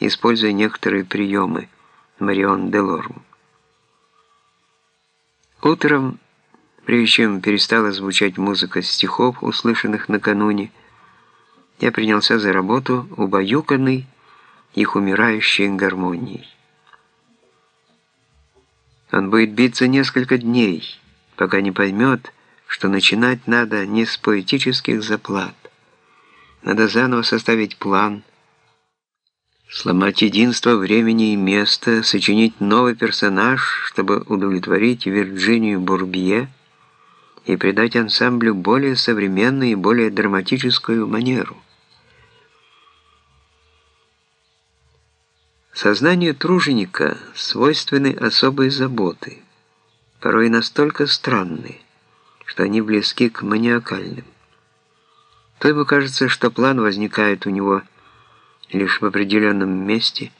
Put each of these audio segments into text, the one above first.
используя некоторые приемы Марион Делорм. Утром, прежде чем перестала звучать музыка стихов, услышанных накануне, я принялся за работу, убаюканный их умирающей гармонией. Он будет биться несколько дней, пока не поймет, что начинать надо не с поэтических заплат. Надо заново составить план, сломать единство времени и места, сочинить новый персонаж, чтобы удовлетворить Вирджинию Бурбье и придать ансамблю более современную и более драматическую манеру. Сознанию труженика свойственны особые заботы, порой настолько странные, что они близки к маниакальным. То ему кажется, что план возникает у него лишь в определенном месте,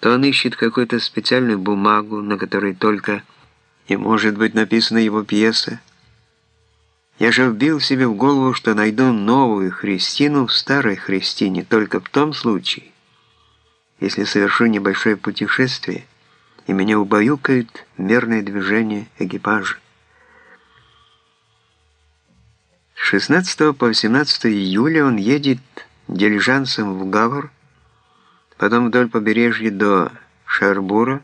то он ищет какую-то специальную бумагу, на которой только и может быть написана его пьеса. Я же вбил себе в голову, что найду новую Христину в старой Христине только в том случае, если совершу небольшое путешествие, и меня убаюкает мерное движение экипажа. С 16 по 18 июля он едет дилижансом в Гавр, потом вдоль побережья до Шербура,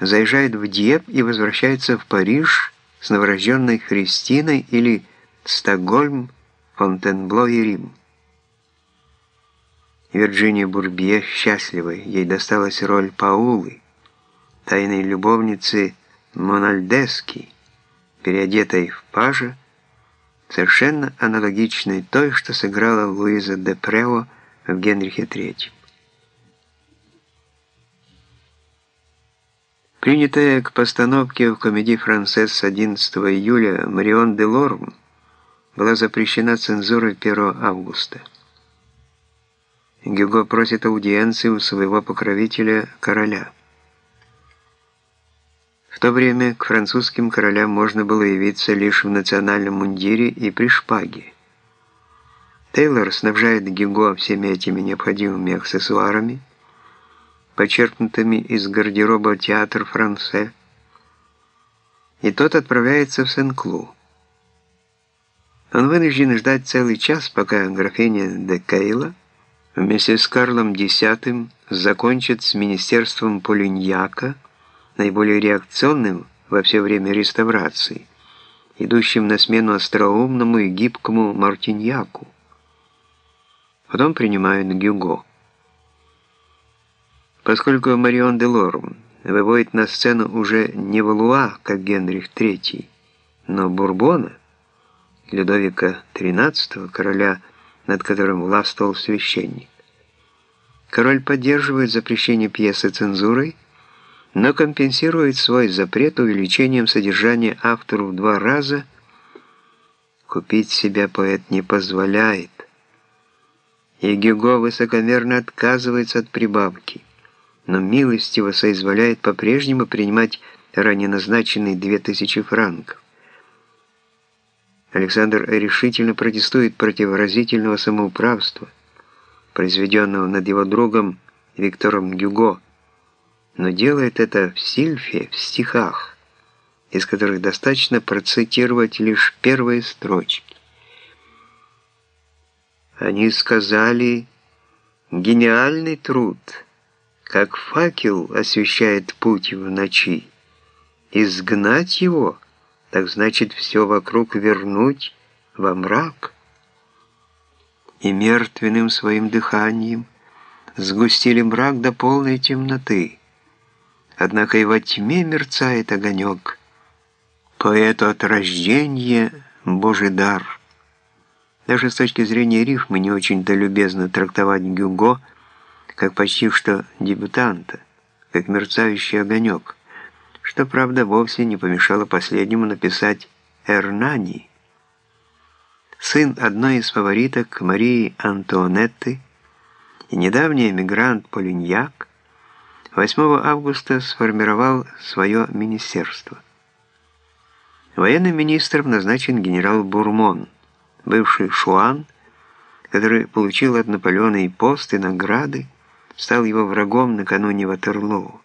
заезжает в Дьеп и возвращается в Париж с новорожденной Христиной или Стокгольм, Фонтенбло и Рим. Вирджиния Бурбье счастлива, ей досталась роль Паулы, тайной любовницы Мональдески, переодетой в пажа, совершенно аналогичной той, что сыграла Луиза де Прео в Генрихе III. Принятая к постановке в комедии «Францесс» 11 июля Марион де Лорм была запрещена цензурой 1 августа. Гюго просит аудиенции у своего покровителя, короля. В то время к французским королям можно было явиться лишь в национальном мундире и при шпаге. Тейлор снабжает Гюго всеми этими необходимыми аксессуарами, почерпнутыми из гардероба театр Франце, и тот отправляется в Сен-Клу. Он вынужден ждать целый час, пока графиня де Кейла вместе с Карлом X закончит с министерством Полиньяка, наиболее реакционным во все время реставрации, идущим на смену остроумному и гибкому Мартиньяку. Потом принимают Гюго. Поскольку Марион де Лорм выводит на сцену уже не Валуа, как Генрих III, но Бурбона, Людовика XIII, короля, над которым властвовал священник. Король поддерживает запрещение пьесы цензурой, но компенсирует свой запрет увеличением содержания автору в два раза. Купить себя поэт не позволяет. И Гюго высокомерно отказывается от прибавки, но милостиво соизволяет по-прежнему принимать ранее назначенные две тысячи франков. Александр решительно протестует против выразительного самоуправства, произведенного над его другом Виктором Гюго, но делает это в сильфе, в стихах, из которых достаточно процитировать лишь первые строчки. Они сказали «гениальный труд, как факел освещает путь в ночи, изгнать его, так значит все вокруг вернуть во мрак» и мертвенным своим дыханием сгустили мрак до полной темноты. Однако и во тьме мерцает огонек. Поэту от рождения Божий дар. Даже с точки зрения рифмы не очень-то любезно трактовать Гюго как почти что дебютанта, как мерцающий огонек, что, правда, вовсе не помешало последнему написать «Эрнани», сын одной из фавориток Марии Антуанетты и недавний эмигрант Полиньяк, 8 августа сформировал свое министерство. Военным министром назначен генерал Бурмон, бывший Шуан, который получил от Наполеона и пост, и награды, стал его врагом накануне Ватерлоу.